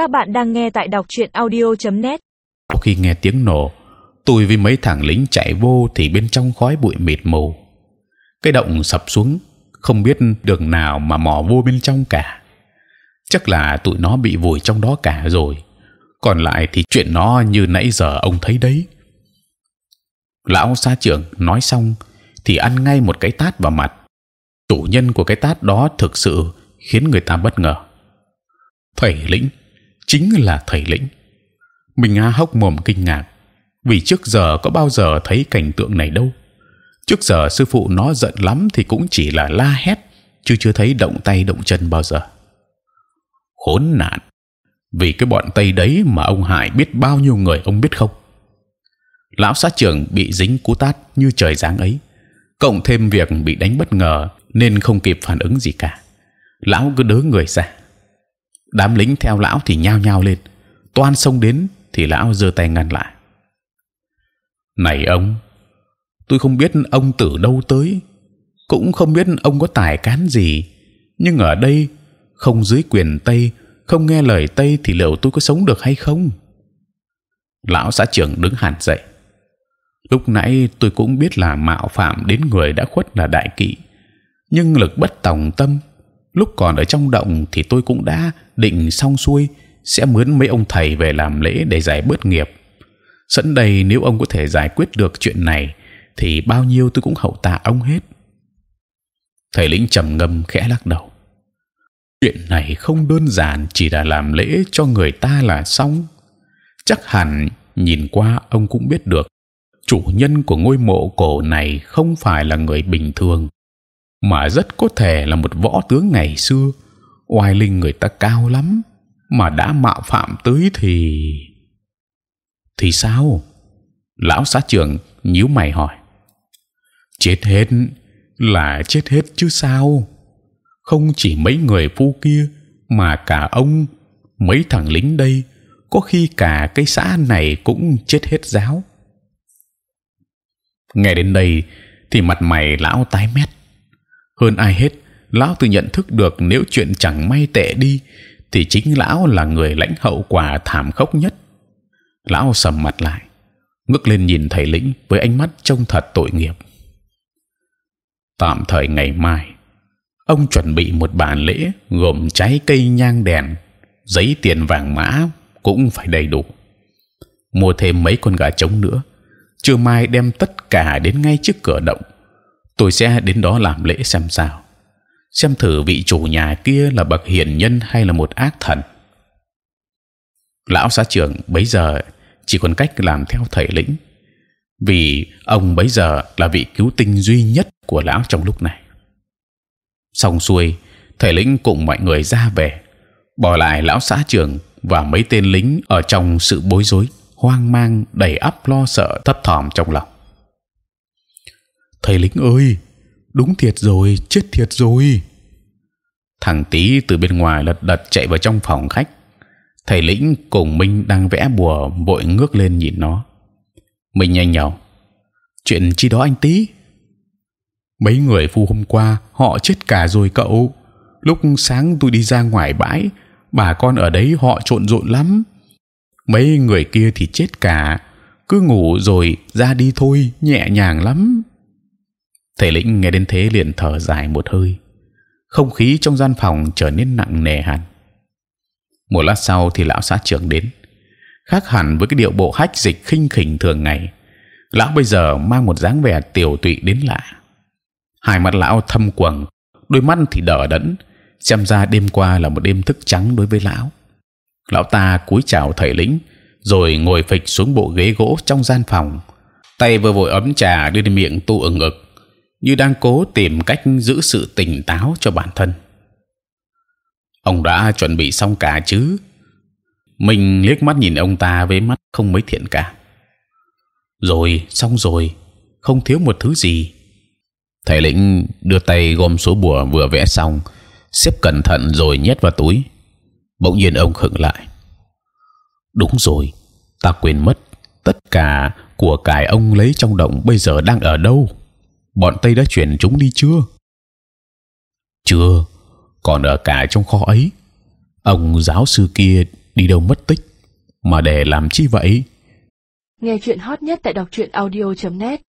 Các bạn đang nghe tại đọc truyện audio.net. sau Khi nghe tiếng nổ, tôi với mấy thằng lính chạy vô thì bên trong khói bụi mịt mù. Cái động sập xuống, không biết đường nào mà mò vô bên trong cả. Chắc là tụi nó bị vùi trong đó cả rồi. Còn lại thì chuyện nó như nãy giờ ông thấy đấy. Lão xa trưởng nói xong thì ăn ngay một cái tát vào mặt. Chủ nhân của cái tát đó thực sự khiến người ta bất ngờ. Thầy lĩnh chính là thầy lĩnh. Mình há hốc mồm kinh ngạc vì trước giờ có bao giờ thấy cảnh tượng này đâu. Trước giờ sư phụ nó giận lắm thì cũng chỉ là la hét, chứ chưa thấy động tay động chân bao giờ. Khốn nạn! Vì cái bọn tây đấy mà ông Hải biết bao nhiêu người ông biết không? Lão sát trưởng bị dính cú tát như trời giáng ấy, cộng thêm việc bị đánh bất ngờ nên không kịp phản ứng gì cả. Lão cứ đớ người ra. Đám lính theo lão thì nhao nhao lên, toan xông đến thì lão giơ tay ngăn lại. Này ông, tôi không biết ông từ đâu tới, cũng không biết ông có tài cán gì, nhưng ở đây không dưới quyền tây, không nghe lời tây thì liệu tôi có sống được hay không? Lão xã trưởng đứng hẳn dậy. Lúc nãy tôi cũng biết là mạo phạm đến người đã khuất là đại kỵ, nhưng lực bất tòng tâm. Lúc còn ở trong động thì tôi cũng đã định xong xuôi sẽ mướn mấy ông thầy về làm lễ để giải bớt nghiệp. Sẵn đây nếu ông có thể giải quyết được chuyện này thì bao nhiêu tôi cũng hậu tạ ông hết. Thầy lĩnh trầm ngâm khẽ lắc đầu. Chuyện này không đơn giản chỉ là làm lễ cho người ta là xong. Chắc hẳn nhìn qua ông cũng biết được chủ nhân của ngôi mộ cổ này không phải là người bình thường, mà rất có thể là một võ tướng ngày xưa. oai linh người ta cao lắm, mà đã mạo phạm tới thì thì sao? Lão xã trưởng nhíu mày hỏi. Chết hết là chết hết chứ sao? Không chỉ mấy người phu kia mà cả ông, mấy thằng lính đây, có khi cả cái xã này cũng chết hết giáo. Nghe đến đây thì mặt mày lão tái mét. Hơn ai hết, lão tự nhận thức được nếu chuyện chẳng may tệ đi, thì chính lão là người lãnh hậu quả thảm khốc nhất. Lão sầm mặt lại, ngước lên nhìn thầy lĩnh với ánh mắt trông thật tội nghiệp. Tạm thời ngày mai, ông chuẩn bị một bàn lễ gồm trái cây nhang đèn, giấy tiền vàng mã cũng phải đầy đủ. Mua thêm mấy con gà trống nữa trưa mai đem tất cả đến ngay trước cửa động tôi sẽ đến đó làm lễ xem sao. Xem thử vị chủ nhà kia là bậc hiền nhân hay là một ác thần. Lão xã trưởng, bấy giờ chỉ còn cách làm theo thầy lĩnh, vì ông bấy giờ là vị cứu tinh duy nhất của lão trong lúc này. Xong xuôi, thầy lĩnh cùng mọi người ra về, bỏ lại lão xã trưởng và mấy tên lính ở trong sự bối rối, hoang mang, đầy ắp lo sợ, thấp thỏm trong lòng thầy lính ơi, đúng thiệt rồi, chết thiệt rồi. Thằng tý từ bên ngoài lật đật chạy vào trong phòng khách. Thầy lĩnh cùng minh đang vẽ bùa, vội ngước lên nhìn nó. Mình nhanh nhào, chuyện chi đó anh tý? Mấy người phu hôm qua, họ chết cả rồi cậu. Lúc sáng tôi đi ra ngoài bãi, bà con ở đấy họ trộn rộn lắm. Mấy người kia thì chết cả. Cứ ngủ rồi ra đi thôi, nhẹ nhàng lắm thầy lĩnh nghe đến thế liền thở dài một hơi. Không khí trong gian phòng trở nên nặng nề hẳn. Một lát sau thì lão xã trưởng đến. Khác hẳn với cái điệu bộ hách dịch khinh khỉnh thường ngày, lão bây giờ mang một dáng vẻ tiểu tụy đến lạ. Hai mắt lão thâm quầng, đôi mắt thì đờ đẫn, xem ra đêm qua là một đêm thức trắng đối với lão. Lão ta cúi chào thầy lĩnh, rồi ngồi phịch xuống bộ ghế gỗ trong gian phòng, tay vừa vội ấm trà đưa đến miệng tu ừng ực như đang cố tìm cách giữ sự tỉnh táo cho bản thân. Ông đã chuẩn bị xong cả chứ? Mình liếc mắt nhìn ông ta với mắt không mấy thiện cả rồi, xong rồi, không thiếu một thứ gì. Thầy lĩnh đưa tay gom số bùa vừa vẽ xong, xếp cẩn thận rồi nhét vào túi. Bỗng nhiên ông khựng lại. Đúng rồi, ta quên mất, tất cả của cải ông lấy trong động bây giờ đang ở đâu? Bọn tây đã chuyển chúng đi chưa? Chưa. Còn ở cả trong kho ấy, ông giáo sư kia đi đâu mất tích mà để làm chi vậy? Nghe chuyện hot nhất tại đọc truyện audio.net